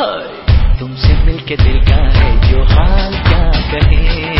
तुमसे मिलके दिल का है जो हाल क्या कहे।